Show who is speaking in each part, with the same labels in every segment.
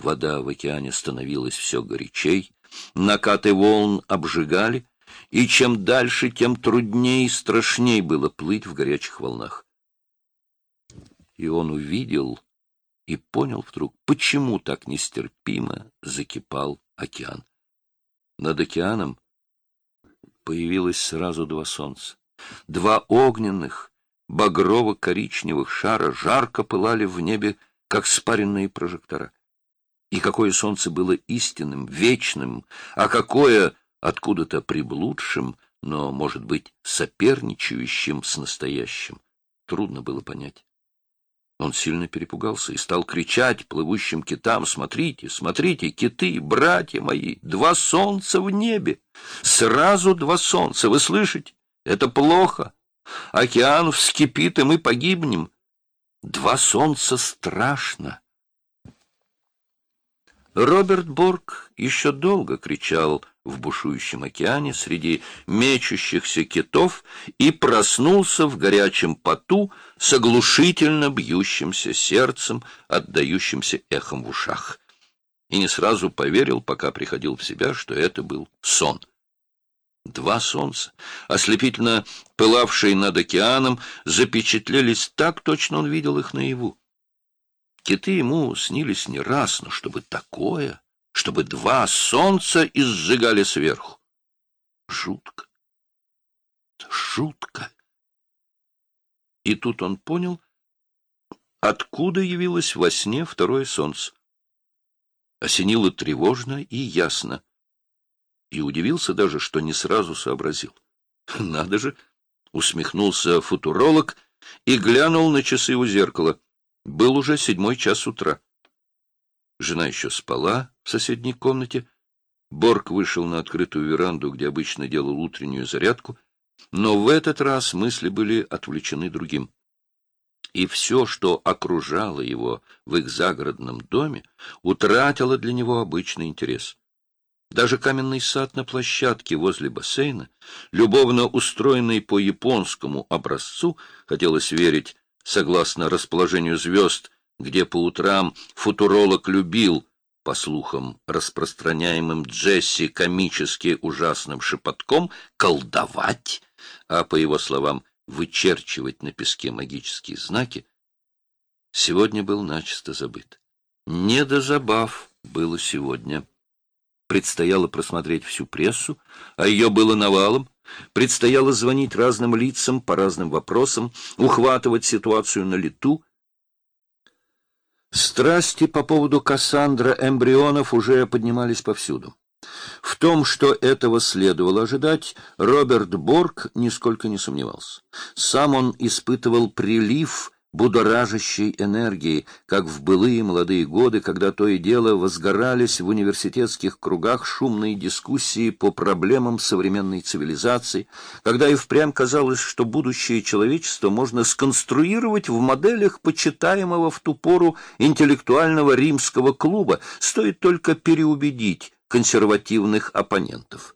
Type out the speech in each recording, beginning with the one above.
Speaker 1: Вода в океане становилась все горячей, накаты волн обжигали, и чем дальше, тем труднее и страшней было плыть в горячих волнах. И он увидел и понял вдруг, почему так нестерпимо закипал океан. Над океаном появилось сразу два солнца. Два огненных, багрово-коричневых шара жарко пылали в небе, как спаренные прожектора. И какое солнце было истинным, вечным, а какое откуда-то приблудшим, но, может быть, соперничающим с настоящим, трудно было понять. Он сильно перепугался и стал кричать плывущим китам, «Смотрите, смотрите, киты, братья мои, два солнца в небе! Сразу два солнца, вы слышите? Это плохо! Океан вскипит, и мы погибнем! Два солнца страшно!» Роберт Борг еще долго кричал в бушующем океане среди мечущихся китов и проснулся в горячем поту с оглушительно бьющимся сердцем, отдающимся эхом в ушах. И не сразу поверил, пока приходил в себя, что это был сон. Два солнца, ослепительно пылавшие над океаном, запечатлелись так, точно он видел их наяву. Киты ему снились не раз, но чтобы такое, чтобы два солнца изжигали сверху. Жутко. Жутко. И тут он понял, откуда явилось во сне второе солнце. Осенило тревожно и ясно. И удивился даже, что не сразу сообразил. Надо же! Усмехнулся футуролог и глянул на часы у зеркала. Был уже седьмой час утра. Жена еще спала в соседней комнате. Борг вышел на открытую веранду, где обычно делал утреннюю зарядку, но в этот раз мысли были отвлечены другим. И все, что окружало его в их загородном доме, утратило для него обычный интерес. Даже каменный сад на площадке возле бассейна, любовно устроенный по японскому образцу, хотелось верить, согласно расположению звезд, где по утрам футуролог любил, по слухам, распространяемым Джесси комически ужасным шепотком, колдовать, а, по его словам, вычерчивать на песке магические знаки, сегодня был начисто забыт. Не до забав было сегодня. Предстояло просмотреть всю прессу, а ее было навалом, Предстояло звонить разным лицам по разным вопросам, ухватывать ситуацию на лету. Страсти по поводу Кассандра эмбрионов уже поднимались повсюду. В том, что этого следовало ожидать, Роберт Борг нисколько не сомневался. Сам он испытывал прилив будоражащей энергии, как в былые молодые годы, когда то и дело возгорались в университетских кругах шумные дискуссии по проблемам современной цивилизации, когда и впрямь казалось, что будущее человечества можно сконструировать в моделях почитаемого в ту пору интеллектуального римского клуба, стоит только переубедить консервативных оппонентов.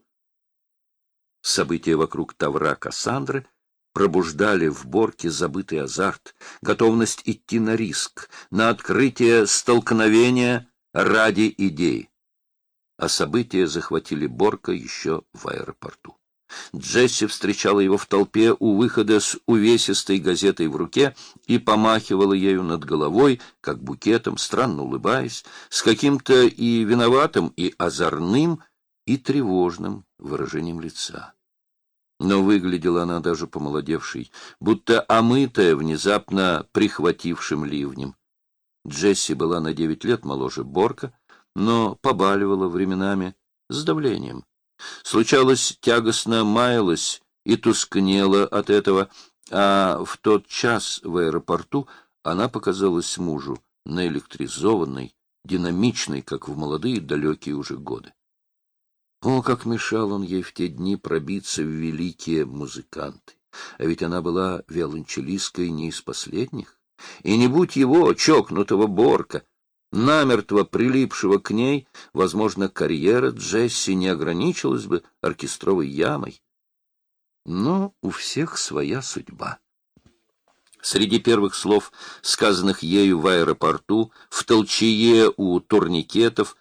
Speaker 1: События вокруг Тавра Кассандры пробуждали в Борке забытый азарт, готовность идти на риск, на открытие столкновения ради идей. А события захватили Борка еще в аэропорту. Джесси встречала его в толпе у выхода с увесистой газетой в руке и помахивала ею над головой, как букетом, странно улыбаясь, с каким-то и виноватым, и озорным, и тревожным выражением лица. Но выглядела она даже помолодевшей, будто омытая внезапно прихватившим ливнем. Джесси была на девять лет моложе Борка, но побаливала временами с давлением. Случалось, тягостно маялась и тускнела от этого, а в тот час в аэропорту она показалась мужу наэлектризованной, динамичной, как в молодые далекие уже годы. О, как мешал он ей в те дни пробиться в великие музыканты! А ведь она была виолончелисткой не из последних. И не будь его, чокнутого Борка, намертво прилипшего к ней, возможно, карьера Джесси не ограничилась бы оркестровой ямой. Но у всех своя судьба. Среди первых слов, сказанных ею в аэропорту, в толчее у турникетов,